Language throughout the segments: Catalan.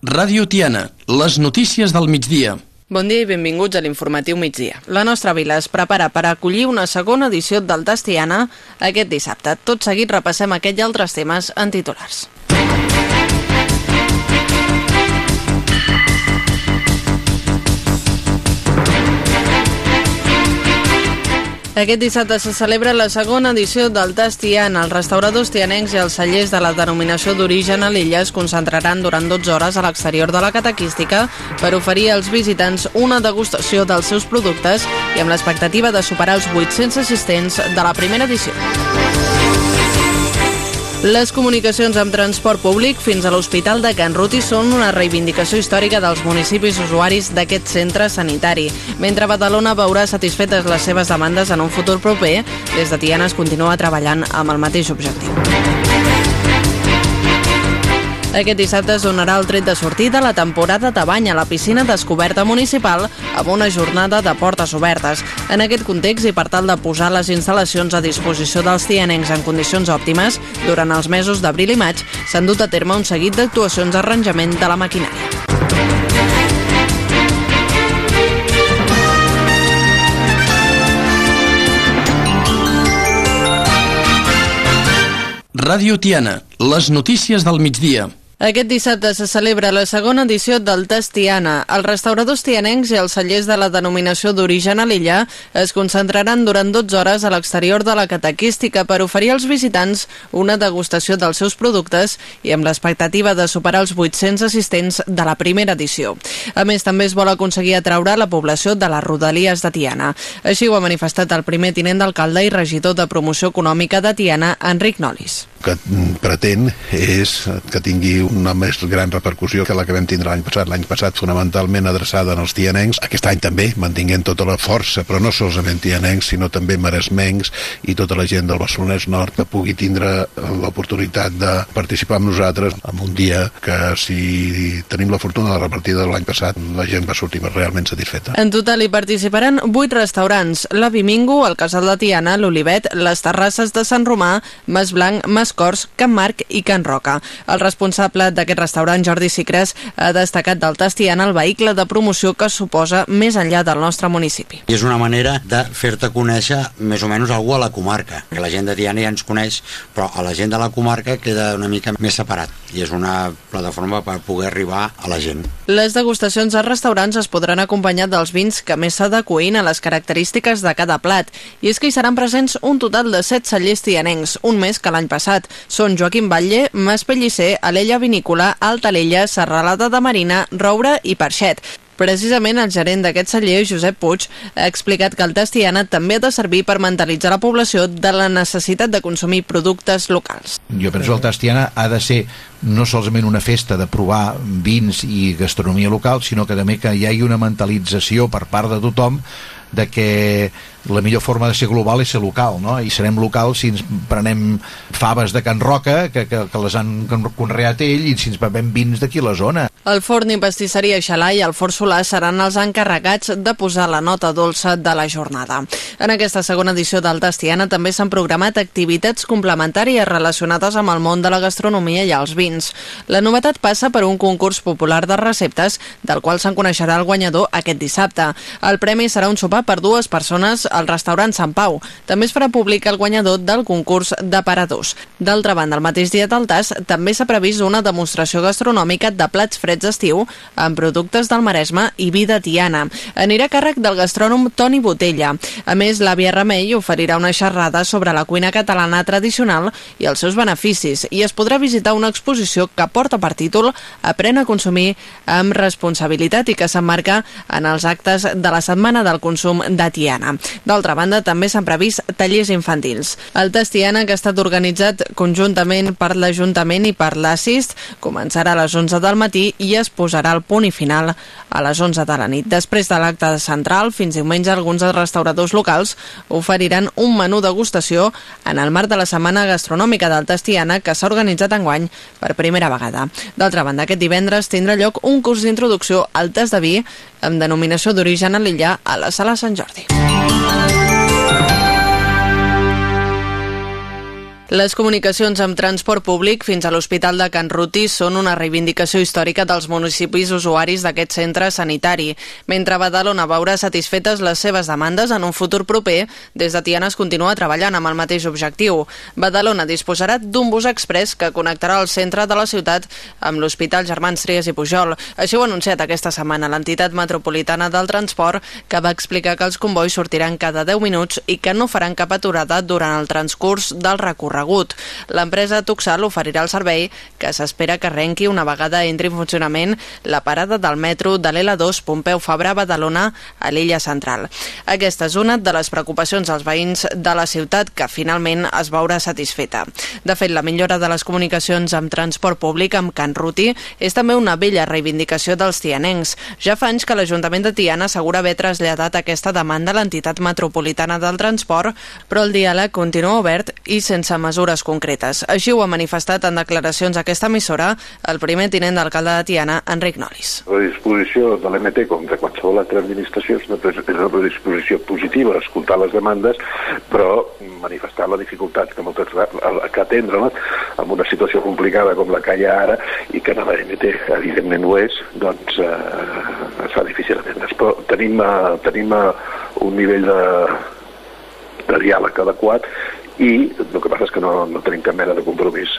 Ràdio Tiana, les notícies del migdia. Bon dia i benvinguts a l'informatiu migdia. La nostra vila es prepara per acollir una segona edició del Tastiana aquest dissabte. Tot seguit repassem aquells altres temes en titulars. Aquest dissabte se celebra la segona edició del Tast Tiana. Els restauradors tianencs i els cellers de la denominació d'origen a l'illa es concentraran durant 12 hores a l'exterior de la catequística per oferir als visitants una degustació dels seus productes i amb l'expectativa de superar els 800 assistents de la primera edició. Les comunicacions amb transport públic fins a l'Hospital de Can Ruti són una reivindicació històrica dels municipis usuaris d'aquest centre sanitari. Mentre Badalona veurà satisfetes les seves demandes en un futur proper, des de Tiana es continua treballant amb el mateix objectiu. Aquest dissabte es donarà el tret de sortida a la temporada de bany a la piscina descoberta municipal amb una jornada de portes obertes. En aquest context i per tal de posar les instal·lacions a disposició dels tianencs en condicions òptimes, durant els mesos d'abril i maig s'han dut a terme un seguit d'actuacions d'arranjament de la maquinària. Ràdio Tiana, les notícies del migdia. Aquest dissabte se celebra la segona edició del Test Tiana. Els restauradors tianencs i els cellers de la denominació d'origen a l'illa es concentraran durant 12 hores a l'exterior de la catequística per oferir als visitants una degustació dels seus productes i amb l'expectativa de superar els 800 assistents de la primera edició. A més, també es vol aconseguir atraure la població de les rodalies de Tiana. Així ho ha manifestat el primer tinent d'alcalde i regidor de promoció econòmica de Tiana, Enric Nolis que pretén és que tingui una més gran repercussió que la que vam tindre l'any passat. L'any passat fonamentalment adreçada als tianencs, aquest any també mantinguent tota la força, però no solament tianencs, sinó també maresmencs i tota la gent del Barcelonès Nord que pugui tindre l'oportunitat de participar amb nosaltres en un dia que si tenim la fortuna de la repartida de l'any passat la gent va sortir realment satisfeta. En total hi participaran 8 restaurants, la Bimingo, el Casal de Tiana, l'Olivet, les Terrasses de Sant Romà, Mas Blanc, Mas Cors, Can Marc i Can Roca. El responsable d'aquest restaurant, Jordi Sicres, ha destacat del Tastiana el vehicle de promoció que suposa més enllà del nostre municipi. I és una manera de fer-te conèixer més o menys algú a la comarca, que la gent de Tiana ja ens coneix, però a la gent de la comarca queda una mica més separat i és una plataforma per poder arribar a la gent. Les degustacions als restaurants es podran acompanyar dels vins que més s'adecuïn a les característiques de cada plat, i és que hi seran presents un total de 7 cellers tianencs, un més que l'any passat, són Joaquim Batlle, Mas Pellicer, Alella Vinícola, Altalella, Serralada de Marina, Roure i Parxet. Precisament el gerent d'aquest celler, Josep Puig, ha explicat que el Tastiana també ha de servir per mentalitzar la població de la necessitat de consumir productes locals. Jo penso que el Tastiana ha de ser no solament una festa de provar vins i gastronomia local, sinó que també que hi hagi una mentalització per part de tothom de que la millor forma de ser global és ser local, no? I serem locals si ens prenem faves de Can Roca, que, que, que les han conreat ell, i si ens bevem vins d'aquí la zona. El forn i pastisseria Xalà i el forn solar seran els encarregats de posar la nota dolça de la jornada. En aquesta segona edició del Tastiana també s'han programat activitats complementàries relacionades amb el món de la gastronomia i els vins. La novetat passa per un concurs popular de receptes, del qual se'n coneixerà el guanyador aquest dissabte. El premi serà un sopar per dues persones al restaurant Sant Pau. També es farà públic el guanyador del concurs d'aparadors. D'altra banda, el mateix dia del TAS també s'ha previst una demostració gastronòmica de plats freds d'estiu amb productes del Maresme i vi de Tiana. Anirà a càrrec del gastrònom Toni Botella. A més, l'àvia Remei oferirà una xerrada sobre la cuina catalana tradicional i els seus beneficis i es podrà visitar una exposició que porta per títol Aprèn a consumir amb responsabilitat i que s'emmarca en els actes de la Setmana del Consum de Tiana. D'altra banda, també s'han previst tallers infantils. El Tastiana, que ha estat organitzat conjuntament per l'Ajuntament i per l'Assist, començarà a les 11 del matí i es posarà el punt i final a les 11 de la nit. Després de l'acte central, fins diumenge, alguns dels restauradors locals oferiran un menú degustació en el marc de la Setmana Gastronòmica del Tastiana que s'ha organitzat enguany per primera vegada. D'altra banda, aquest divendres tindrà lloc un curs d'introducció al tast de vi amb denominació d'origen a l'illa a la Sala Sant Jordi. Les comunicacions amb transport públic fins a l'Hospital de Can Ruti són una reivindicació històrica dels municipis usuaris d'aquest centre sanitari. Mentre Badalona veurà satisfetes les seves demandes en un futur proper, des de Tiana es continua treballant amb el mateix objectiu. Badalona disposarà d'un bus express que connectarà el centre de la ciutat amb l'Hospital Germans Trias i Pujol. Així ho ha anunciat aquesta setmana l'entitat metropolitana del transport, que va explicar que els convois sortiran cada 10 minuts i que no faran cap aturada durant el transcurs del recorregut recorregut. L'empresa Tuxal oferirà el servei que s'espera que arrenqui una vegada entri en funcionament la parada del metro de l'L2 Pompeu Fabra Badalona a l'illa central. Aquesta és una de les preocupacions dels veïns de la ciutat que finalment es veurà satisfeta. De fet, la millora de les comunicacions amb transport públic amb Can Ruti és també una vella reivindicació dels tianencs. Ja fa anys que l'Ajuntament de Tiana assegura haver traslladat aquesta demanda a l'entitat metropolitana del transport, però el diàleg continua obert i sense mesures concretes. Així ho ha manifestat en declaracions a aquesta emissora el primer tinent d'alcalde de Tiana, Enric Nolis. La disposició de l'MT, com de qualsevol altra administració, és una, disposició positiva, escoltar les demandes, però manifestar la dificultat que moltes que atendre en una situació complicada com la que hi ha ara i que la l'MT evidentment ho és, doncs eh, es fa difícil atendre. Però tenim, eh, tenim eh, un nivell de, de diàleg adequat i el que passa és que no, no tenim cap mena de compromís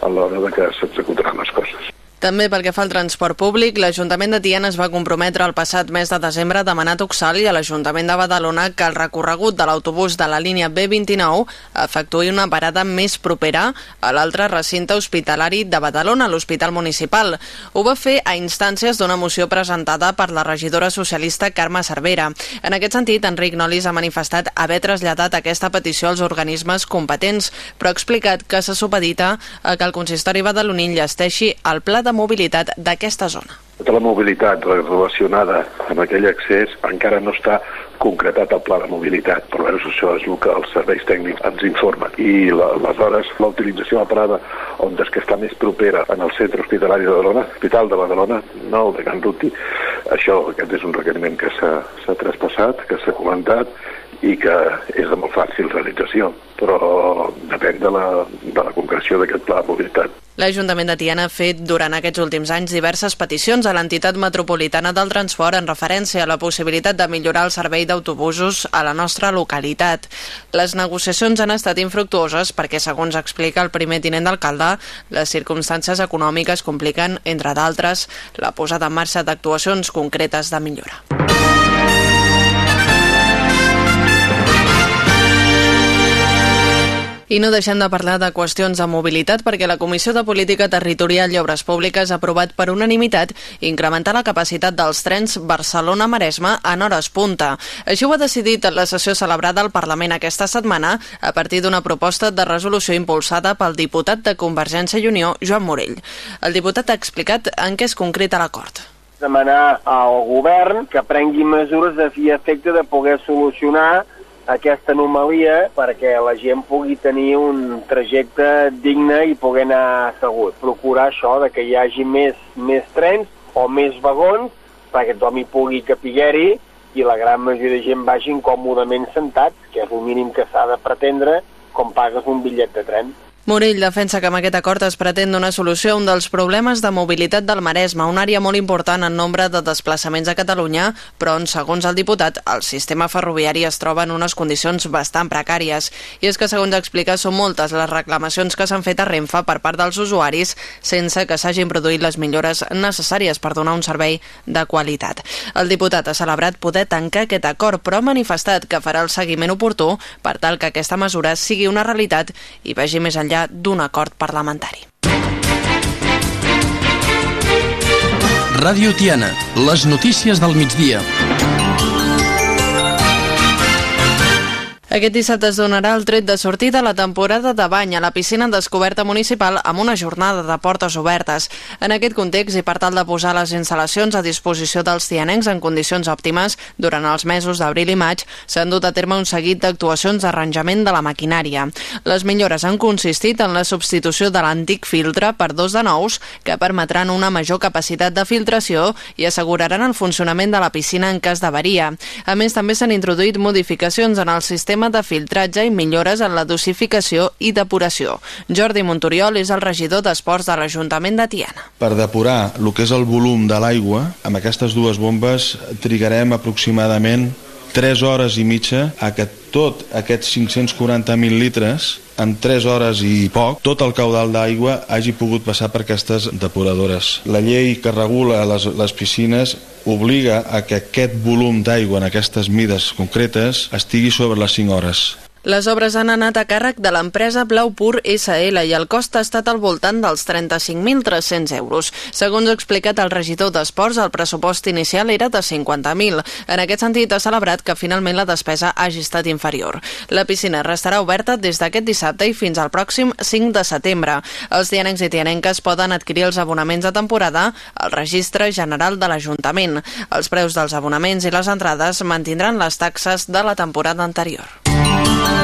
a l'hora de que s'executaran les coses. També pel que fa al transport públic, l'Ajuntament de Tiana es va comprometre el passat mes de desembre a demanar Tuxal i a l'Ajuntament de Badalona que el recorregut de l'autobús de la línia B29 efectuï una parada més propera a l'altre recinte hospitalari de Badalona, l'Hospital Municipal. Ho va fer a instàncies d'una moció presentada per la regidora socialista Carme Cervera. En aquest sentit, Enric Nolis ha manifestat haver traslladat aquesta petició als organismes competents, però ha explicat que se supedita que el consistori badaloní enllesteixi el pla de mobilitat d'aquesta zona. Tota la mobilitat relacionada amb aquell accés encara no està concretat el pla de mobilitat, però veure, això és el que els serveis tècnics ens informen. I la, aleshores la utilització de la parada on és que està més propera en el centre hospitalari de Badalona, Hospital de Badalona, no el de Can Ruti, això, aquest és un requeriment que s'ha traspassat, que s'ha comentat i que és de molt fàcil realització, però depèn de la, de la concreció d'aquest pla de mobilitat. L'Ajuntament de Tiana ha fet durant aquests últims anys diverses peticions a l'entitat metropolitana del transport en referència a la possibilitat de millorar el servei d'autobusos a la nostra localitat. Les negociacions han estat infructuoses perquè, segons explica el primer tinent d'alcalde, les circumstàncies econòmiques compliquen, entre d'altres, la posada en marxa d'actuacions concretes de millora. I no deixem de parlar de qüestions de mobilitat perquè la Comissió de Política Territorial i Obres Públiques ha aprovat per unanimitat incrementar la capacitat dels trens Barcelona-Maresme en hores punta. Així ho ha decidit la sessió celebrada al Parlament aquesta setmana a partir d'una proposta de resolució impulsada pel diputat de Convergència i Unió, Joan Morell. El diputat ha explicat en què es concreta l'acord demanar al govern que prengui mesures de fi efecte de poder solucionar aquesta anomalia perquè la gent pugui tenir un trajecte digne i poder anar assegut. Procurar això, de que hi hagi més, més trens o més vagons perquè tothom hi pugui capiguer-hi i la gran majoria de gent vagin còmodament sentats, que és el mínim que s'ha de pretendre com pagues un bitllet de tren. Morell defensa que amb aquest acord es pretén donar solució a un dels problemes de mobilitat del Maresme, una àrea molt important en nombre de desplaçaments a Catalunya, però on, segons el diputat, el sistema ferroviari es troba en unes condicions bastant precàries. I és que, segons explica, són moltes les reclamacions que s'han fet a Renfe per part dels usuaris sense que s'hagin produït les millores necessàries per donar un servei de qualitat. El diputat ha celebrat poder tancar aquest acord, però ha manifestat que farà el seguiment oportú per tal que aquesta mesura sigui una realitat i vegi més enllà enllà d'un acord parlamentari. Ràdio Tiana, les notícies del migdia. Aquest dissabte es donarà el tret de sortida a la temporada de bany a la piscina descoberta municipal amb una jornada de portes obertes. En aquest context i per tal de posar les instal·lacions a disposició dels tianencs en condicions òptimes, durant els mesos d'abril i maig s'han dut a terme un seguit d'actuacions d'arranjament de la maquinària. Les millores han consistit en la substitució de l'antic filtre per dos de nous que permetran una major capacitat de filtració i asseguraran el funcionament de la piscina en cas d'avaria. A més, també s'han introduït modificacions en el sistema sistema de filtratge i millores en la dosificació i depuració. Jordi Montoriol és el regidor d'Esports de l'Ajuntament de Tiana. Per depurar el que és el volum de l'aigua, amb aquestes dues bombes trigarem aproximadament 3 hores i mitja a que tot aquests 540.000 litres en 3 hores i poc, tot el caudal d'aigua hagi pogut passar per aquestes depuradores. La llei que regula les, les piscines obliga a que aquest volum d'aigua en aquestes mides concretes estigui sobre les 5 hores. Les obres han anat a càrrec de l'empresa Blau Pur SL i el cost ha estat al voltant dels 35.300 euros. Segons ha explicat el regidor d'Esports, el pressupost inicial era de 50.000. En aquest sentit, ha celebrat que finalment la despesa hagi estat inferior. La piscina restarà oberta des d'aquest dissabte i fins al pròxim 5 de setembre. Els tianencs i tianenques poden adquirir els abonaments de temporada al registre general de l'Ajuntament. Els preus dels abonaments i les entrades mantindran les taxes de la temporada anterior. Thank you.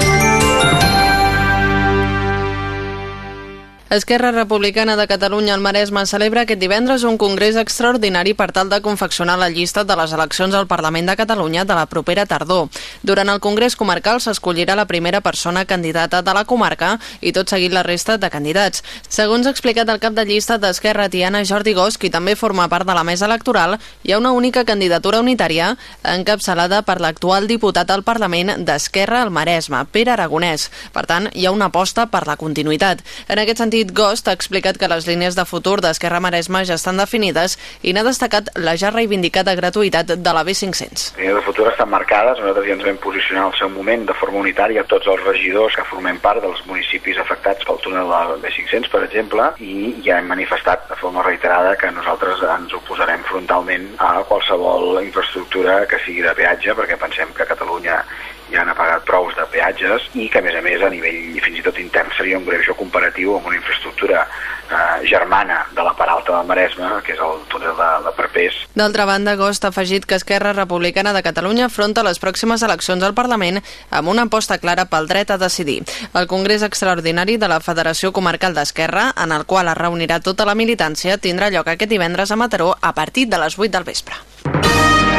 Esquerra Republicana de Catalunya al Maresme celebra aquest divendres un congrés extraordinari per tal de confeccionar la llista de les eleccions al Parlament de Catalunya de la propera tardor. Durant el congrés comarcal s'escollirà la primera persona candidata de la comarca i tot seguit la resta de candidats. Segons ha explicat el cap de llista d'Esquerra Tiana Jordi Gos, qui també forma part de la mesa electoral, hi ha una única candidatura unitària encapçalada per l'actual diputat al Parlament d'Esquerra al Maresme, Pere Aragonès. Per tant, hi ha una aposta per la continuïtat. En aquest sentit, David Gost ha explicat que les línies de futur d'Esquerra Maresma ja estan definides i n'ha destacat la ja reivindicada gratuïtat de la B500. Les línies de futur estan marcades, nosaltres ja ens vam posicionar al seu moment de forma unitària tots els regidors que formem part dels municipis afectats pel túnel de la B500, per exemple, i ja hem manifestat de forma reiterada que nosaltres ens oposarem frontalment a qualsevol infraestructura que sigui de peatge perquè pensem que Catalunya ja han pagat prous de peatges i que a més a més a nivell fins i tot intern seria un greuge comparatiu amb una infraestructura eh, germana de la part alta del Maresme, que és el túnel de, de Perpés. D'altra banda, Agost ha afegit que Esquerra Republicana de Catalunya afronta les pròximes eleccions al Parlament amb una aposta clara pel dret a decidir. El Congrés Extraordinari de la Federació Comarcal d'Esquerra, en el qual es reunirà tota la militància, tindrà lloc aquest divendres a Mataró a partir de les 8 del vespre.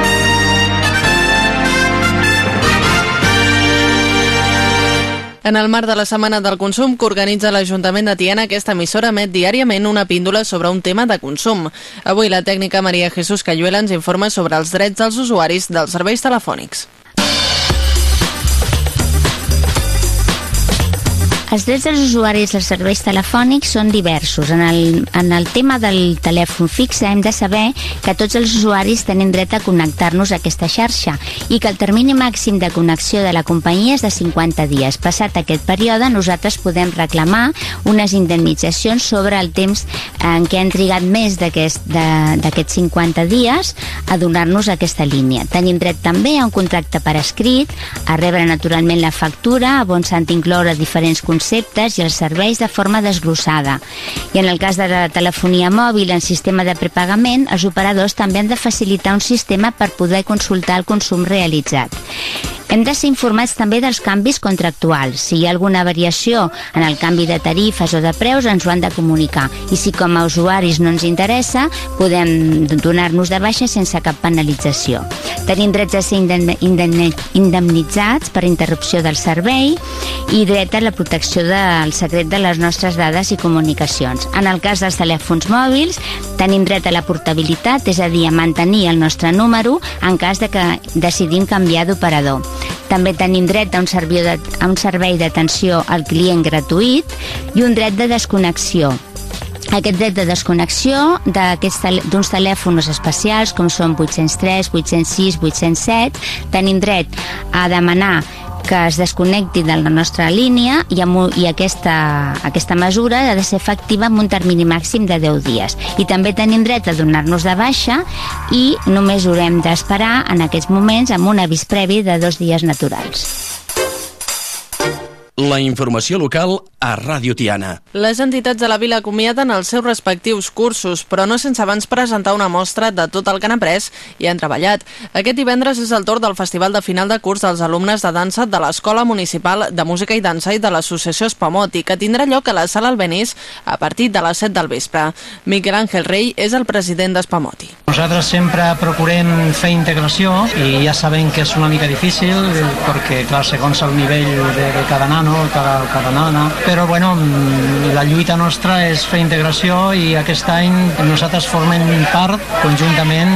En el marc de la Setmana del Consum que organitza l'Ajuntament de Tiana, aquesta emissora emet diàriament una píndola sobre un tema de consum. Avui la tècnica Maria Jesús Cayuela ens informa sobre els drets dels usuaris dels serveis telefònics. Els drets dels usuaris dels serveis telefònics són diversos. En el, en el tema del telèfon fix hem de saber que tots els usuaris tenen dret a connectar-nos a aquesta xarxa i que el termini màxim de connexió de la companyia és de 50 dies. Passat aquest període, nosaltres podem reclamar unes indemnitzacions sobre el temps en què han trigat més d'aquests aquest, 50 dies a donar-nos aquesta línia. Tenim dret també a un contracte per escrit, a rebre naturalment la factura, on s'han d'incloure diferents conceptes conceptes i els serveis de forma desglossada. I en el cas de la telefonia mòbil en sistema de prepagament, els operadors també han de facilitar un sistema per poder consultar el consum realitzat. Hem de ser informats també dels canvis contractuals. Si hi ha alguna variació en el canvi de tarifes o de preus, ens ho han de comunicar. I si com a usuaris no ens interessa, podem donar-nos de baixa sense cap penalització. Tenim drets a ser indemnitzats per interrupció del servei i dret a la protecció del secret de les nostres dades i comunicacions. En el cas dels telèfons mòbils, tenim dret a la portabilitat, és a dir, a mantenir el nostre número en cas de que decidim canviar d'operador. També tenim dret a un, de, a un servei d'atenció al client gratuït i un dret de desconnexió. Aquest dret de desconnexió d'uns telèfons especials com són 803, 806, 807 tenim dret a demanar que es desconnecti de la nostra línia i, amb, i aquesta, aquesta mesura ha de ser efectiva en un termini màxim de 10 dies. I també tenim dret a donar-nos de baixa i només haurem d'esperar en aquests moments amb un avís previ de dos dies naturals. La informació local a Ràdio Tiana. Les entitats de la vila acomiaden els seus respectius cursos, però no sense abans presentar una mostra de tot el que han après i han treballat. Aquest divendres és el torn del Festival de Final de Curs dels alumnes de dansa de l'Escola Municipal de Música i Dansa i de l'Associació Espamoti, que tindrà lloc a la Sala Albenís a partir de les 7 del vespre. Miquel Àngel Rey és el president d'Espamoti. Nosaltres sempre procurem fer integració i ja sabem que és una mica difícil perquè, clar, segons el nivell de, de cada nano, cada, cada nana, però bueno, la lluita nostra és fer integració i aquest any nosaltres formem part conjuntament,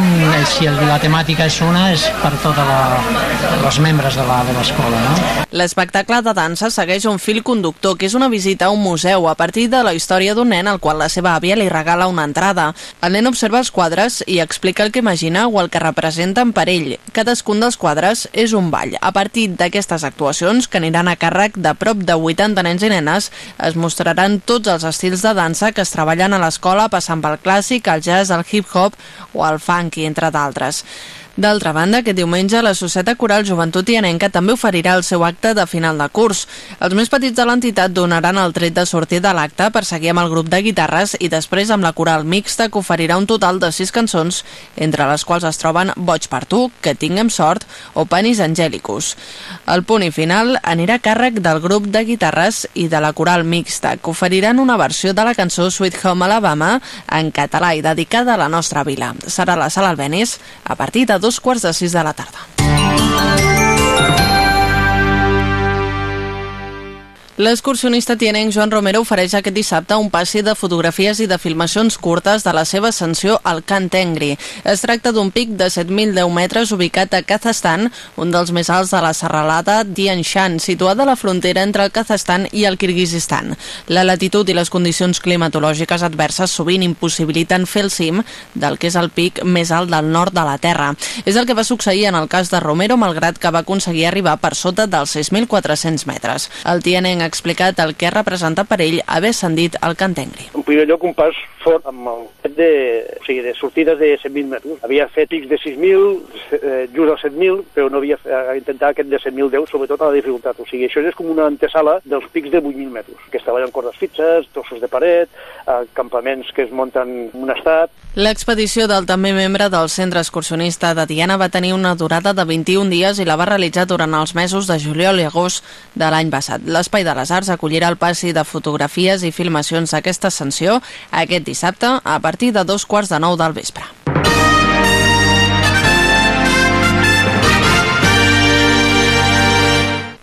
si la temàtica és una, és per tots els membres de l'escola. No? L'espectacle de dansa segueix un fil conductor, que és una visita a un museu a partir de la història d'un nen al qual la seva àvia li regala una entrada. El nen observa els quadres i explica el que imagina o el que representen per ell. Cadascun dels quadres és un ball. A partir d'aquestes actuacions, que aniran a càrrec de prop de 80 nens i nenes, es mostraran tots els estils de dansa que es treballen a l'escola, passant pel clàssic, el jazz, el hip-hop o el funky, entre d'altres. D'altra banda, aquest diumenge la Societat Coral Joventut Ianenca també oferirà el seu acte de final de curs. Els més petits de l'entitat donaran el tret de sortir de l'acte per seguir amb el grup de guitarres i després amb la coral mixta que oferirà un total de sis cançons, entre les quals es troben Boig per tu, Que tinguem sort o Panis Angelicus. El punt i final anirà a càrrec del grup de guitarres i de la coral mixta, que oferiran una versió de la cançó Sweet Home Alabama en català i dedicada a la nostra vila. Serà la sala Albenis a partir de dos quarts de sis de la tarda. L'excursionista tianenc Joan Romero ofereix aquest dissabte un passi de fotografies i de filmacions curtes de la seva ascensió al Can Tengri. Es tracta d'un pic de 7.010 metres ubicat a Kazakhstan, un dels més alts de la serralada Tian Shan, situada a la frontera entre el Kazakhstan i el Kirguizistan. La latitud i les condicions climatològiques adverses sovint impossibiliten fer el cim del que és el pic més alt del nord de la Terra. És el que va succeir en el cas de Romero, malgrat que va aconseguir arribar per sota dels 6.400 metres. El tianenc ha explicat el que representa per ell haver ascendit al Cantengri. En primer lloc, un pas fort amb el fet de, o sigui, de sortides de 100.000 metres. Havia fet pics de 6.000, eh, just als 7.000, però no havia eh, intentat aquest de 7.010, sobretot a la dificultat. O sigui, això és com una antesala dels pics de 8.000 metres, que es treballen cordes fixes, trossos de paret, eh, campaments que es munten en un estat. L'expedició del també membre del Centre Excursionista de Tiana va tenir una durada de 21 dies i la va realitzar durant els mesos de juliol i agost de l'any passat. L'Espai de les Arts acollirà el passi de fotografies i filmacions d'aquesta ascensió aquest dissabte a partir de dos quarts de nou del vespre.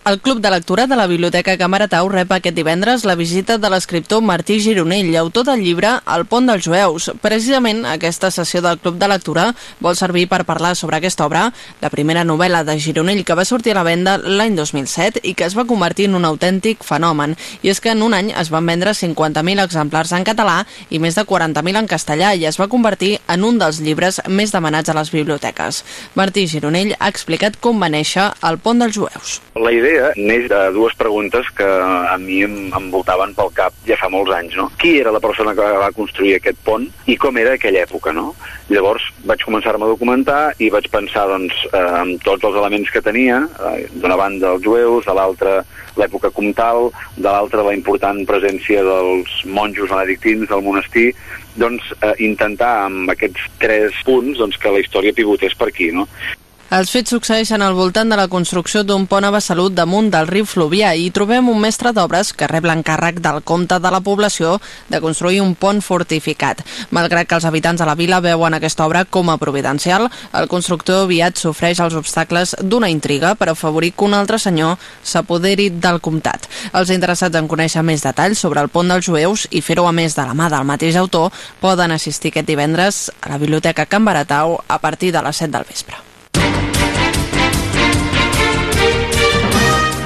El Club de Lectura de la Biblioteca Camaratau rep aquest divendres la visita de l'escriptor Martí Gironell, autor del llibre El pont dels jueus. Precisament aquesta sessió del Club de Lectura vol servir per parlar sobre aquesta obra, la primera novel·la de Gironell que va sortir a la venda l'any 2007 i que es va convertir en un autèntic fenomen. I és que en un any es van vendre 50.000 exemplars en català i més de 40.000 en castellà i es va convertir en un dels llibres més demanats a les biblioteques. Martí Gironell ha explicat com va néixer El pont dels jueus. La idea neix de dues preguntes que a mi em envoltaven pel cap ja fa molts anys, no? Qui era la persona que va construir aquest pont i com era aquella època, no? Llavors vaig començar-me a documentar i vaig pensar, doncs, eh, amb tots els elements que tenia, eh, d'una banda els jueus, de l'altra l'època comtal, de l'altra la important presència dels monjos benedictins del monestir, doncs eh, intentar amb aquests tres punts doncs, que la història pivotés per aquí, no? Els fets succeeixen al voltant de la construcció d'un pont a Besalut damunt del riu Fluvià i trobem un mestre d'obres que rep l'encàrrec del comte de la població de construir un pont fortificat. Malgrat que els habitants de la vila veuen aquesta obra com a providencial, el constructor aviat sofreix els obstacles d'una intriga per afavorir que un altre senyor s'apoderi del comtat. Els interessats en conèixer més detalls sobre el pont dels jueus i fer-ho a més de la mà del mateix autor poden assistir aquest divendres a la Biblioteca Can Baratau a partir de les 7 del vespre.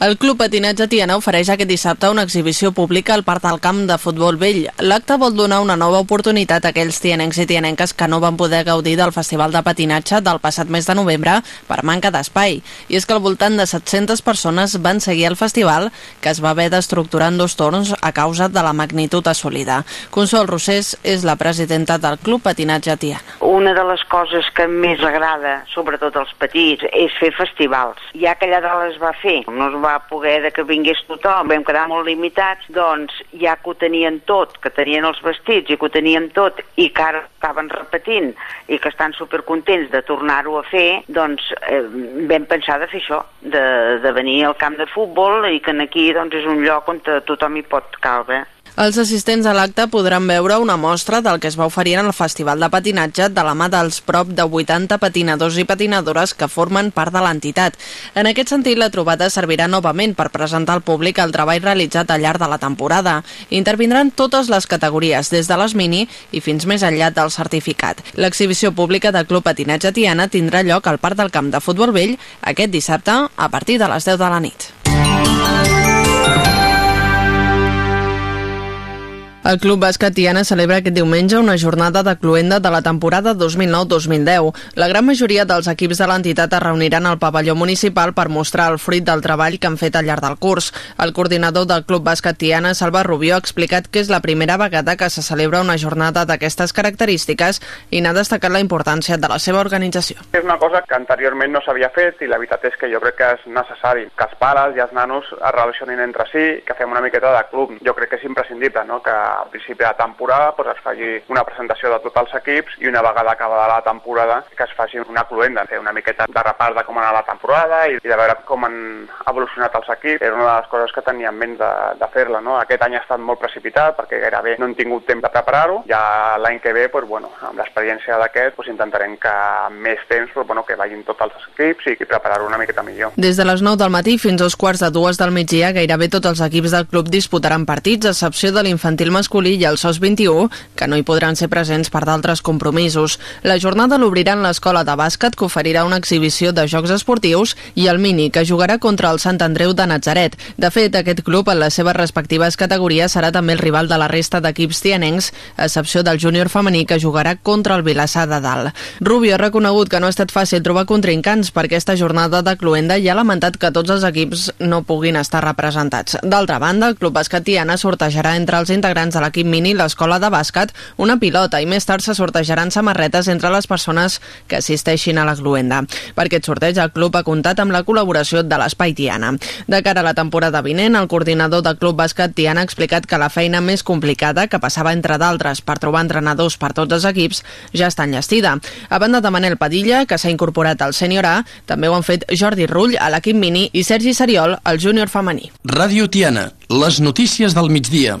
El Club Patinatge Tiana ofereix aquest dissabte una exhibició pública al Parc del Camp de Futbol Vell. L'acte vol donar una nova oportunitat a aquells tianencs i tianenques que no van poder gaudir del Festival de Patinatge del passat mes de novembre per manca d'espai. I és que al voltant de 700 persones van seguir el festival, que es va haver d'estructurar en dos torns a causa de la magnitud assolida. Consol Rossés és la presidenta del Club Patinatge Tiana. Una de les coses que més agrada, sobretot als petits, és fer festivals. Ja que allà dalt es va fer, no es va va poder de que vingués tothom, vam quedar molt limitats, doncs ja que ho tenien tot, que tenien els vestits i que ho tenien tot i que ara estaven repetint i que estan supercontents de tornar-ho a fer, doncs eh, vam pensar de fer això, de, de venir al camp de futbol i que aquí doncs, és un lloc on tothom hi pot caure. Els assistents a l'acte podran veure una mostra del que es va oferir en el Festival de Patinatge de la mà dels prop de 80 patinadors i patinadores que formen part de l'entitat. En aquest sentit, la trobada servirà novament per presentar al públic el treball realitzat al llarg de la temporada. Intervindran totes les categories, des de les mini i fins més enllà del certificat. L'exhibició pública del Club Patinatge Tiana tindrà lloc al Parc del Camp de Futbol Vell aquest dissabte a partir de les 10 de la nit. El Club Bàsquet Tiana celebra aquest diumenge una jornada de cluenda de la temporada 2009-2010. La gran majoria dels equips de l'entitat es reuniran al pavelló municipal per mostrar el fruit del treball que han fet al llarg del curs. El coordinador del Club Bàsquet Tiana, Salva Rubió, ha explicat que és la primera vegada que se celebra una jornada d'aquestes característiques i n'ha destacat la importància de la seva organització. És una cosa que anteriorment no s'havia fet i la veritat és que jo crec que és necessari que els pares i els nanos es relacionin entre si, que fem una miqueta de club. Jo crec que és imprescindible no? que al principi de temporada doncs, es faci una presentació de tots els equips i una vegada acabada la temporada que es faci una cluenda, fer una miqueta de repart de com ha anat la temporada i, de veure com han evolucionat els equips. Era una de les coses que tenia en ment de, de fer-la. No? Aquest any ha estat molt precipitat perquè gairebé no hem tingut temps de preparar-ho. Ja l'any que ve, doncs, bueno, amb l'experiència d'aquest, doncs, intentarem que amb més temps doncs, bueno, que vagin tots els equips i, i preparar-ho una miqueta millor. Des de les 9 del matí fins als quarts de dues del migdia, gairebé tots els equips del club disputaran partits, a excepció de l'infantil masculí i el SOS 21, que no hi podran ser presents per d'altres compromisos. La jornada l'obriran l'escola de bàsquet, que oferirà una exhibició de jocs esportius, i el Mini, que jugarà contra el Sant Andreu de Natzaret. De fet, aquest club, en les seves respectives categories, serà també el rival de la resta d'equips tianencs, a excepció del júnior femení, que jugarà contra el Vilassar de Dalt. Rubio ha reconegut que no ha estat fàcil trobar contrincants per aquesta jornada de Cluenda i ha lamentat que tots els equips no puguin estar representats. D'altra banda, el Club Bàsquet Tiana sortejarà entre els integrants de l'equip mini l'escola de bàsquet una pilota i més tard se sortejaran samarretes entre les persones que assisteixin a la gluenda. Per aquest sorteig el club ha comptat amb la col·laboració de l'Espai Tiana. De cara a la temporada vinent, el coordinador del Club Bàsquet Tiana ha explicat que la feina més complicada, que passava entre d'altres per trobar entrenadors per tots els equips, ja està enllestida. A banda de Manel Padilla, que s'ha incorporat al sènior A, també ho han fet Jordi Rull a l'equip mini i Sergi Seriol al júnior femení. Ràdio Tiana, les notícies del migdia.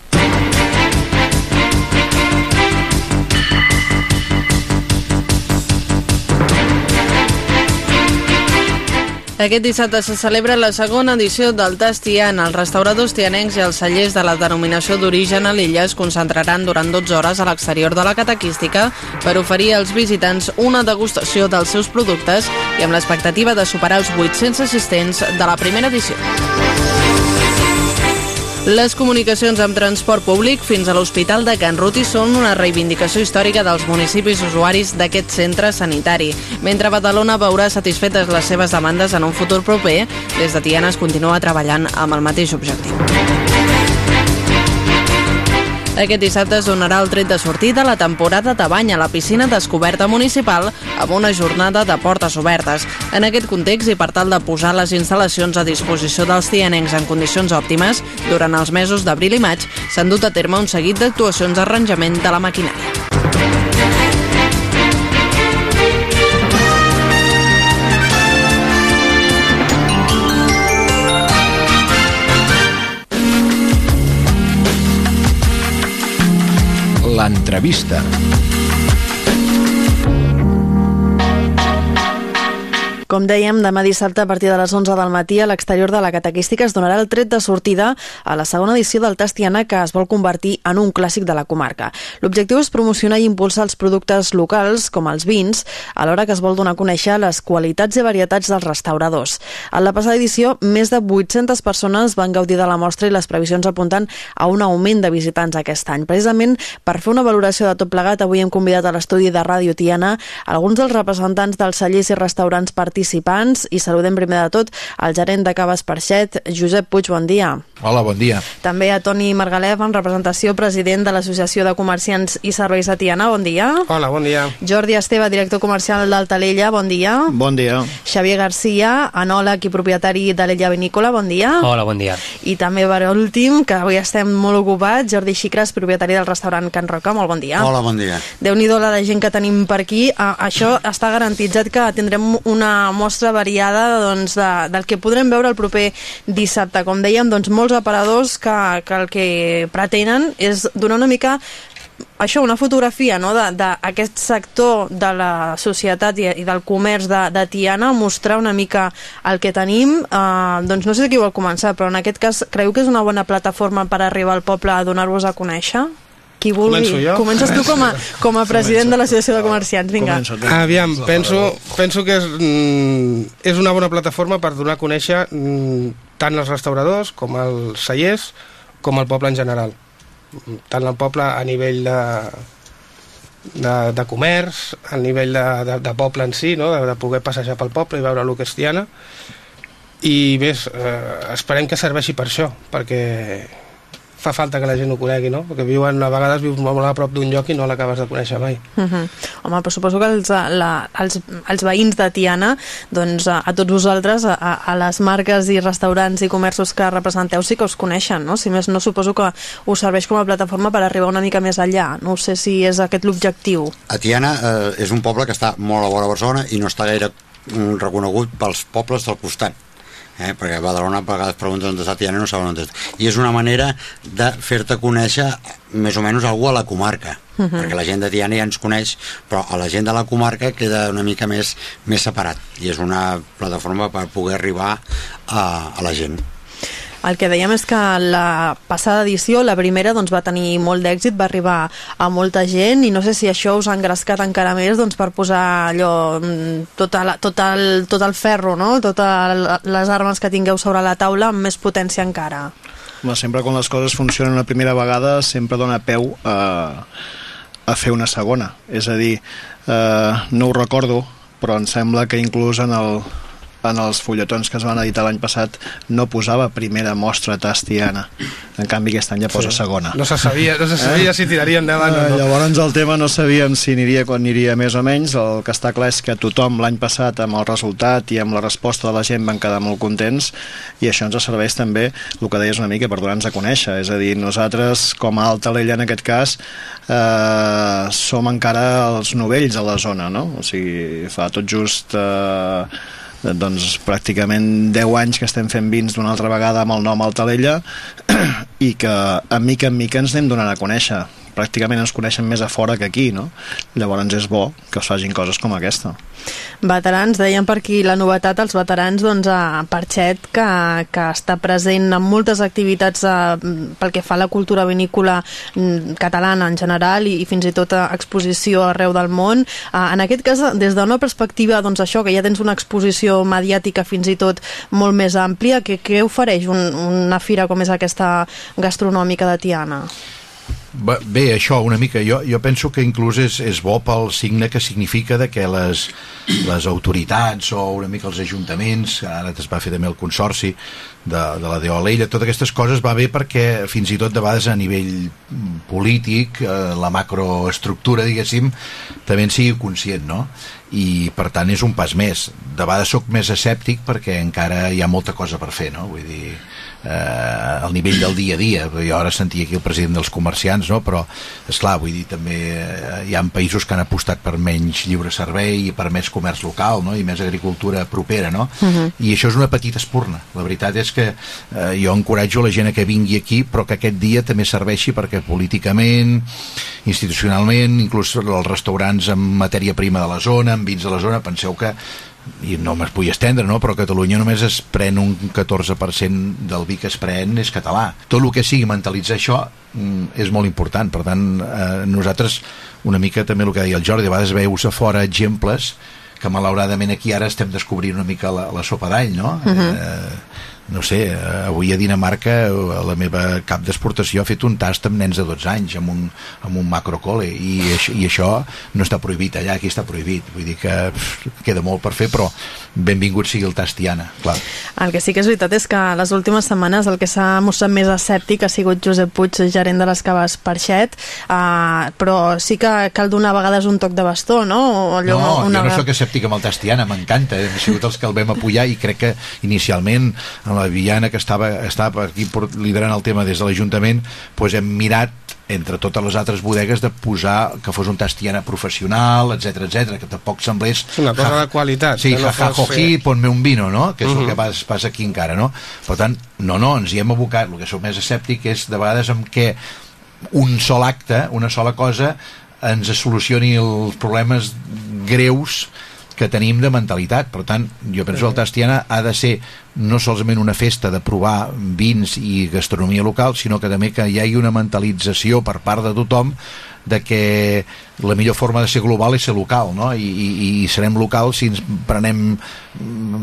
Aquest dissabte se celebra la segona edició del Tast Tian. Els restauradors tianencs i els cellers de la denominació d'origen a l'illa es concentraran durant 12 hores a l'exterior de la cataquística per oferir als visitants una degustació dels seus productes i amb l'expectativa de superar els 800 assistents de la primera edició. Les comunicacions amb transport públic fins a l'Hospital de Can Ruti són una reivindicació històrica dels municipis usuaris d'aquest centre sanitari. Mentre Badalona veurà satisfetes les seves demandes en un futur proper, des de Tiana es continua treballant amb el mateix objectiu. Aquest dissabte es donarà el tret de sortida a la temporada de bany a la piscina descoberta municipal amb una jornada de portes obertes. En aquest context i per tal de posar les instal·lacions a disposició dels tianencs en condicions òptimes, durant els mesos d'abril i maig s'han dut a terme un seguit d'actuacions d'arranjament de la maquinària. L'entrevista. Com dèiem, demà dissabte a partir de les 11 del matí a l'exterior de la catequística es donarà el tret de sortida a la segona edició del Tastiana que es vol convertir en un clàssic de la comarca. L'objectiu és promocionar i impulsar els productes locals, com els vins, alhora que es vol donar a conèixer les qualitats i varietats dels restauradors. En la passada edició, més de 800 persones van gaudir de la mostra i les previsions apunten a un augment de visitants aquest any. Precisament per fer una valoració de tot plegat, avui hem convidat a l'estudi de Ràdio Tiana alguns dels representants dels cellers i restaurants participants participants i saludem primer de tot el gerent de Caves Parxet, Josep Puig, bon dia. Hola, bon dia. També a Toni Margalef, en representació president de l'Associació de Comerciants i Serveis de Tiana, bon dia. Hola, bon dia. Jordi Esteve, director comercial d'Altalella, bon dia. Bon dia. Xavier Garcia, anòleg i propietari de l'Ella Vinícola, bon dia. Hola, bon dia. I també per últim, que avui estem molt ocupats, Jordi Xicres, propietari del restaurant Can Roca, molt bon dia. Hola, bon dia. Déu-n'hi-do la de gent que tenim per aquí. Això està garantitzat que tindrem una mostra variada doncs, de, del que podrem veure el proper dissabte. Com dèiem, doncs, molts aparadors que, que el que pretenen és donar una mica això, una fotografia no? d'aquest sector de la societat i, i del comerç de, de Tiana, mostrar una mica el que tenim. Eh, doncs no sé qui vol començar, però en aquest cas creu que és una bona plataforma per arribar al poble a donar-vos a conèixer? Qui vulgui. Comences tu com a, com a president Començo. de l'Associació de Comerciants, vinga. Aviam, penso, penso que és, mm, és una bona plataforma per donar a conèixer mm, tant els restauradors com els cellers com el poble en general. Tant el poble a nivell de, de, de comerç, a nivell de, de, de poble en si, no? de, de poder passejar pel poble i veure el que és Tiana, i bé, eh, esperem que serveixi per això, perquè fa falta que la gent ho conegui, no? Perquè viuen, a vegades vius molt a prop d'un lloc i no l'acabes de conèixer mai. Uh -huh. Home, però suposo que els, la, els, els veïns de Tiana, doncs a, a tots vosaltres, a, a les marques i restaurants i comerços que representeu sí que us coneixen, no? Si més no, suposo que us serveix com a plataforma per arribar una mica més enllà. No sé si és aquest l'objectiu. A Tiana eh, és un poble que està molt a vora Barcelona i no està gaire mm, reconegut pels pobles del costat eh? perquè a Badalona a vegades pregunten on està Tiana i no saben on està. I és una manera de fer-te conèixer més o menys algú a la comarca, uh -huh. perquè la gent de Tiana ja ens coneix, però a la gent de la comarca queda una mica més, més separat, i és una plataforma per poder arribar a, a la gent. El que dèiem és que la passada edició, la primera, doncs, va tenir molt d'èxit, va arribar a molta gent i no sé si això us ha engrescat encara més doncs, per posar allò, mm, tot, la, tot, el, tot el ferro, no? totes les armes que tingueu sobre la taula amb més potència encara. Home, sempre quan les coses funcionen una primera vegada sempre dona peu a, a fer una segona. És a dir, eh, no ho recordo, però em sembla que inclús en el, en els fulletons que es van editar l'any passat no posava primera mostra tastiana en canvi aquest any ja posa sí. segona no se sabia, no se sabia eh? si tiraria endavant eh, o no. llavors el tema no sabíem si aniria quan aniria més o menys el que està clar és que tothom l'any passat amb el resultat i amb la resposta de la gent van quedar molt contents i això ens serveix també el que deies una mica per donar-nos a conèixer és a dir, nosaltres com a Alta Lella en aquest cas eh, som encara els novells a la zona no? o sigui, fa tot just eh, doncs pràcticament 10 anys que estem fent vins d'una altra vegada amb el nom Altalella i que a mica en mica ens anem donant a conèixer pràcticament ens coneixen més a fora que aquí, no? Llavors és bo que es facin coses com aquesta. Veterans, deien per aquí la novetat, els veterans, doncs, a Parxet, que, que està present en moltes activitats a, eh, pel que fa a la cultura vinícola mm, catalana en general i, i fins i tot a exposició arreu del món. A, en aquest cas, des d'una perspectiva, doncs això, que ja tens una exposició mediàtica fins i tot molt més àmplia, què ofereix un, una fira com és aquesta gastronòmica de Tiana? Bé, això una mica, jo, jo penso que inclús és, és bo pel signe que significa de que les, les autoritats o una mica els ajuntaments, ara es va fer també el consorci de, de la DOLEIA, totes aquestes coses va bé perquè fins i tot de vegades a nivell polític, eh, la macroestructura, diguéssim, també en sigui conscient, no? i per tant és un pas més. De vegades sóc més escèptic perquè encara hi ha molta cosa per fer, no? Vull dir, eh, al nivell del dia a dia jo ara sentia aquí el president dels comerciants no? però és clar, vull dir també eh, hi ha països que han apostat per menys lliure servei i per més comerç local no? i més agricultura propera no? Uh -huh. i això és una petita espurna la veritat és que eh, jo encoratjo la gent a que vingui aquí però que aquest dia també serveixi perquè políticament institucionalment inclús els restaurants amb matèria prima de la zona amb vins de la zona, penseu que i no me'n vull estendre, no? però a Catalunya només es pren un 14% del vi que es pren és català. Tot el que sigui mentalitzar això mm, és molt important, per tant eh, nosaltres una mica també el que deia el Jordi, a vegades veus a fora exemples que malauradament aquí ara estem descobrint una mica la, la sopa d'all, no? Uh -huh. eh, no sé, eh, avui a Dinamarca eh, la meva cap d'exportació ha fet un tast amb nens de 12 anys amb un, amb un macrocole i, i això no està prohibit allà, aquí està prohibit vull dir que pff, queda molt per fer però benvingut sigui el Tastiana, clar. El que sí que és veritat és que les últimes setmanes el que s'ha mostrat més escèptic ha sigut Josep Puig, gerent de les caves Parxet, uh, però sí que cal donar a vegades un toc de bastó, no? Allò, no, una... jo no sóc escèptic amb el Tastiana, m'encanta, hem sigut els que el vam apoyar i crec que inicialment amb la Viana que estava, estava aquí liderant el tema des de l'Ajuntament, doncs hem mirat entre totes les altres bodegues de posar que fos un tastiana professional, etc etc que tampoc semblés... Una cosa ja, de qualitat. Sí, no jajajoji, fer... ponme un vino, no? Que és uh -huh. el que passa, passa aquí encara, no? Per tant, no, no, ens hi hem abocat. El que som més escèptic és de vegades amb què un sol acte, una sola cosa, ens solucioni els problemes greus que tenim de mentalitat. Per tant, jo penso que el Tastiana ha de ser no solament una festa de provar vins i gastronomia local, sinó que també que hi hagi una mentalització per part de tothom de que la millor forma de ser global és ser local, no? I, i, i serem locals si ens prenem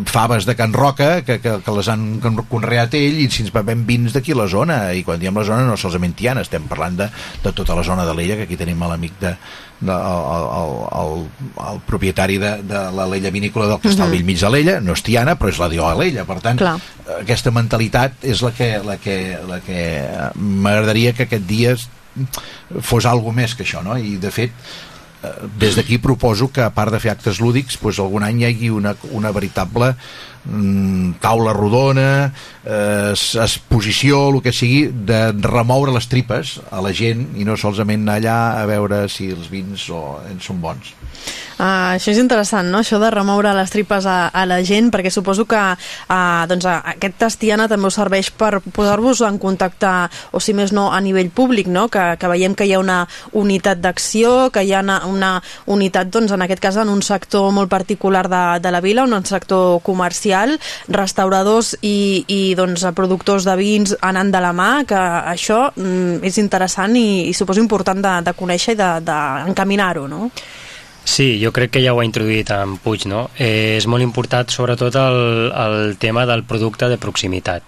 faves de Can Roca, que, que, que les han conreat ell, i si ens bevem vins d'aquí la zona, i quan diem la zona no solament Tiana, estem parlant de, de tota la zona de l'Ella, que aquí tenim l'amic de, de, el, el, el, el propietari de, de la l'Ella vinícola del que està al vell mig de l'Ella, no és Tiana, però és la Dio a l'Ella, per tant, Clar. aquesta mentalitat és la que, la que, la que m'agradaria que aquest dia fos algo més que això, no? I de fet, eh, des d'aquí proposo que a part de fer actes lúdics doncs algun any hi hagi una, una veritable taula rodona eh, exposició, el que sigui de remoure les tripes a la gent i no solament anar allà a veure si els vins o, són bons Uh, això és interessant, no? Això de remoure les tripes a, a la gent, perquè suposo que uh, doncs, aquest tastiana també us serveix per posar-vos en contacte, o si més no, a nivell públic, no? Que, que veiem que hi ha una unitat d'acció, que hi ha una, una unitat, doncs, en aquest cas, en un sector molt particular de, de la vila, un sector comercial, restauradors i, i doncs, productors de vins anant de la mà, que això mm, és interessant i, i suposo important de, de conèixer i d'encaminar-ho, de, de no? Sí, jo crec que ja ho ha introduït en Puig, no? Eh, és molt important sobretot el, el tema del producte de proximitat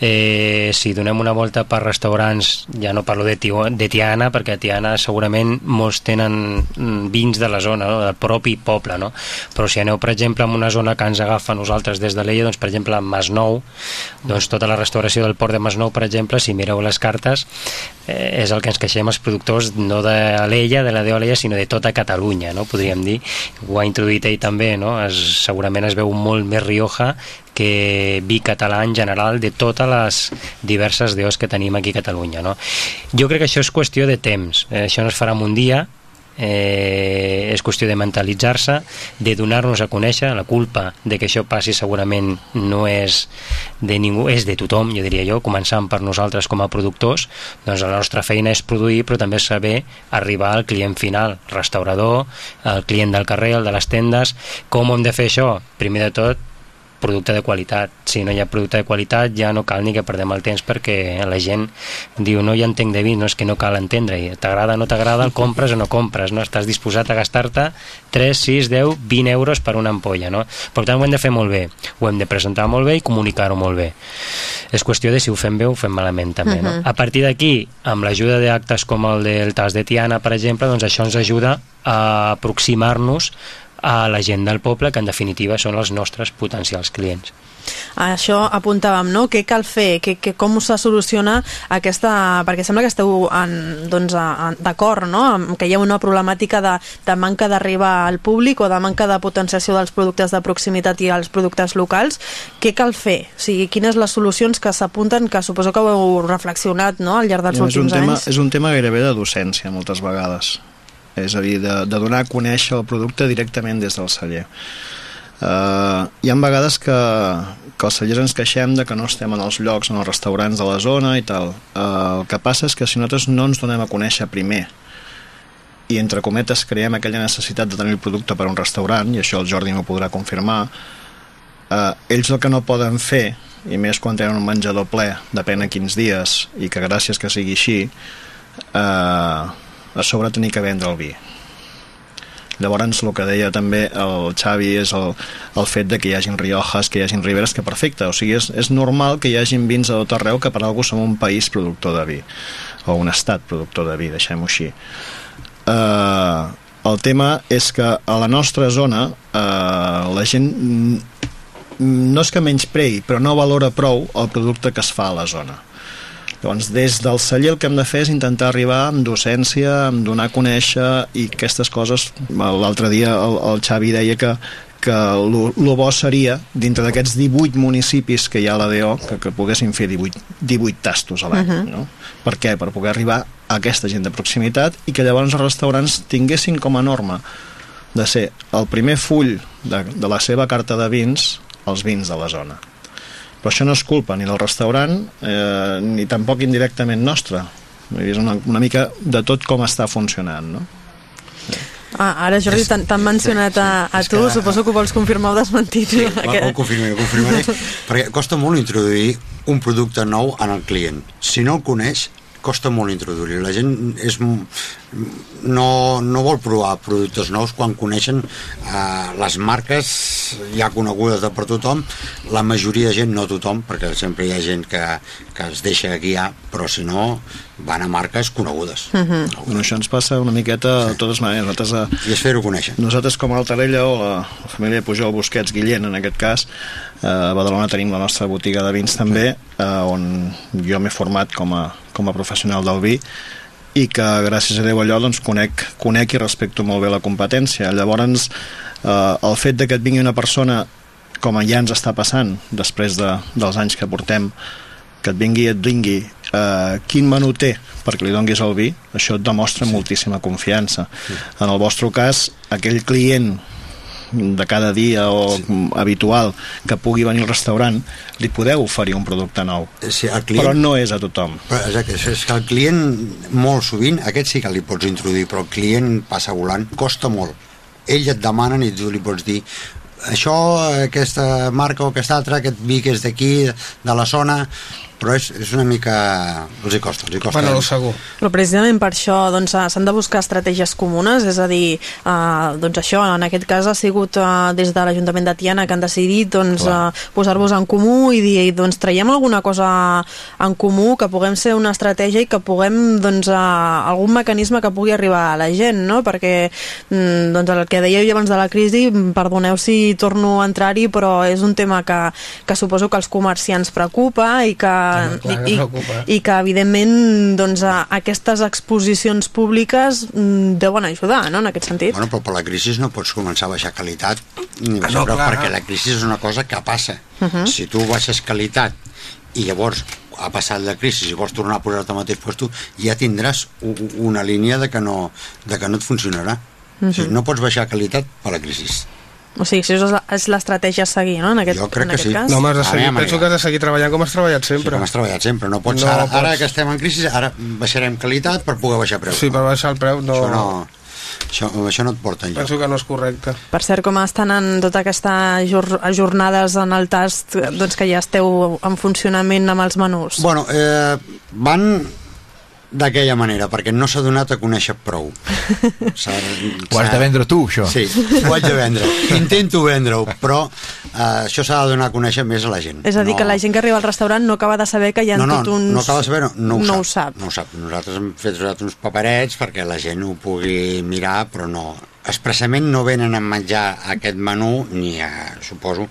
eh, si donem una volta per restaurants, ja no parlo de, Tio, de Tiana, perquè a Tiana segurament molts tenen mm, vins de la zona, no? del propi poble, no? però si aneu, per exemple, en una zona que ens agafa nosaltres des de l'Ella, doncs, per exemple, Masnou, doncs tota la restauració del port de Masnou, per exemple, si mireu les cartes, eh, és el que ens queixem els productors no de l'Ella, de la d'Oleia, sinó de tota Catalunya, no? podríem dir. Ho ha introduït ell també, no? es, segurament es veu molt més Rioja que vi català en general de totes les diverses deos que tenim aquí a Catalunya. No? Jo crec que això és qüestió de temps, eh, això no es farà en un dia, eh, és qüestió de mentalitzar-se, de donar-nos a conèixer, la culpa de que això passi segurament no és de ningú, és de tothom, jo diria jo, començant per nosaltres com a productors, doncs la nostra feina és produir, però també saber arribar al client final, restaurador, el client del carrer, el de les tendes, com hem de fer això? Primer de tot, producte de qualitat. Si no hi ha producte de qualitat ja no cal ni que perdem el temps perquè la gent diu no hi entenc de vi, no és que no cal entendre t'agrada o no t'agrada, el compres o no compres no estàs disposat a gastar-te 3, 6, 10, 20 euros per una ampolla no? per tant ho hem de fer molt bé ho hem de presentar molt bé i comunicar-ho molt bé és qüestió de si ho fem bé o ho fem malament també, no? Uh -huh. A partir d'aquí, amb l'ajuda d'actes com el del tas de Tiana, per exemple, doncs això ens ajuda a aproximar-nos a la gent del poble, que en definitiva són els nostres potencials clients. Això apuntàvem, no? Què cal fer? Que, que com se soluciona aquesta... Perquè sembla que esteu doncs, d'acord, no? Que hi ha una problemàtica de, de manca d'arribar al públic o de manca de potenciació dels productes de proximitat i els productes locals. Què cal fer? O sigui, quines les solucions que s'apunten, que suposo que ho heu reflexionat no? al llarg dels ja, últims és un tema, anys? És un tema gairebé de docència, moltes vegades és a dir, de, de donar a conèixer el producte directament des del celler. Uh, hi ha vegades que, que els cellers ens queixem de que no estem en els llocs, en els restaurants de la zona i tal. Uh, el que passa és que si nosaltres no ens donem a conèixer primer i entre cometes creem aquella necessitat de tenir el producte per a un restaurant, i això el Jordi m'ho podrà confirmar, eh, ells el que no poden fer, i més quan tenen un menjador ple, depèn a quins dies, i que gràcies que sigui així, eh, a sobre tenir que vendre el vi. Llavors, el que deia també el Xavi és el, el fet de que hi hagin Riojas, que hi hagin Riberes, que perfecte, o sigui, és, és normal que hi hagin vins a tot arreu que per algú som un país productor de vi, o un estat productor de vi, deixem-ho així. Uh, el tema és que a la nostra zona uh, la gent no és que menysprei, però no valora prou el producte que es fa a la zona. Llavors, des del celler el que hem de fer és intentar arribar amb docència, amb donar a conèixer i aquestes coses. L'altre dia el, el Xavi deia que, que el bo seria, dintre d'aquests 18 municipis que hi ha a l'ADO, que, que poguessin fer 18, 18 tastos a l'any. Uh -huh. no? Per què? Per poder arribar a aquesta gent de proximitat i que llavors els restaurants tinguessin com a norma de ser el primer full de, de la seva carta de vins els vins de la zona però això no és culpa ni del restaurant eh, ni tampoc indirectament nostra. És una, una mica de tot com està funcionant no? Ah, ara Jordi t'han mencionat a, a tu, que... suposo que ho vols confirmar o desmentir sí, que... ho confirmaré, ho confirmaré perquè costa molt introduir un producte nou en el client. Si no el coneix costa molt introduir La gent és, no, no vol provar productes nous quan coneixen eh, les marques ja conegudes de per tothom. La majoria de gent, no tothom, perquè sempre hi ha gent que, que es deixa guiar, però si no, van a marques conegudes. Uh -huh. no, bueno, això ens passa una miqueta de totes maneres. Nosaltres, a, I és fer-ho conèixer. Nosaltres com a Altarella o la, la família Pujol Busquets Guillén, en aquest cas, eh, a Badalona tenim la nostra botiga de vins també, eh, on jo m'he format com a, com a professional del vi i que gràcies a Déu allò doncs, conec, conec i respecto molt bé la competència. Llavors, eh, el fet de que et vingui una persona com ja ens està passant després de, dels anys que portem que et vingui i et vingui eh, quin menú té perquè li donguis el vi, això et demostra sí. moltíssima confiança. Sí. En el vostre cas, aquell client de cada dia o sí. habitual que pugui venir al restaurant, li podeu oferir un producte nou. Sí, el client, però no és a tothom. Però que, és que el client, molt sovint, aquest sí que li pots introduir, però el client passa volant, costa molt. Ell et demanen i tu li pots dir això, aquesta marca o aquesta altra, aquest vi que és d'aquí, de la zona, però és, és una mica... els hi costa, els hi costa. Bueno, segur. Però precisament per això doncs, eh, s'han de buscar estratègies comunes, és a dir, eh, doncs això, en aquest cas ha sigut eh, des de l'Ajuntament de Tiana que han decidit doncs, eh, posar-vos en comú i dir, doncs traiem alguna cosa en comú, que puguem ser una estratègia i que puguem, doncs, eh, algun mecanisme que pugui arribar a la gent, no? Perquè, mm, doncs, el que dèieu abans de la crisi, perdoneu si torno a entrar-hi, però és un tema que, que suposo que els comerciants preocupa i que clar, i, i, i que evidentment doncs, a, aquestes exposicions públiques mm, deuen ajudar no, en aquest sentit bueno, però per la crisi no pots començar a baixar qualitat ni ah, no, clar. perquè la crisi és una cosa que passa uh -huh. si tu baixes qualitat i llavors ha passat la crisi i vols tornar a posar-te al mateix lloc ja tindràs una línia de que no, de que no et funcionarà uh -huh. o sigui, no pots baixar qualitat per la crisi o sigui, això és l'estratègia a seguir, no? En aquest, jo crec en que sí. Cas? No, has de seguir, penso que has de seguir treballant com has treballat sempre. Sí, com has treballat sempre. No pots, no ara, pots... ara que estem en crisi, ara baixarem qualitat per poder baixar preu. Sí, per baixar el preu no... Això no, això, això no et porta enlloc. Penso que no és correcte. Per cert, com estan en tota aquesta jornades en el tast doncs que ja esteu en funcionament amb els menús? Bueno, eh, van d'aquella manera, perquè no s'ha donat a conèixer prou. Ho has de vendre tu, això? Sí, ho haig de vendre. Intento vendre-ho, però uh, això s'ha de donar a conèixer més a la gent. És a dir, no... que la gent que arriba al restaurant no acaba de saber que hi ha no, no, tot uns... No, acaba de saber, no, no, ho, no sap, ho sap. No ho sap. Nosaltres hem fet uns paperets perquè la gent ho pugui mirar, però no, expressament no venen a menjar aquest menú, ni a, suposo,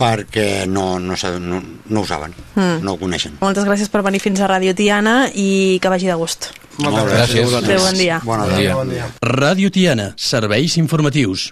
perquè no, no, no, no ho saben, mm. no ho coneixen. Moltes gràcies per venir fins a Ràdio Tiana i que vagi de gust. Moltes gràcies. Adéu, bon dia. Bon dia. Bon dia. Ràdio Tiana, serveis informatius.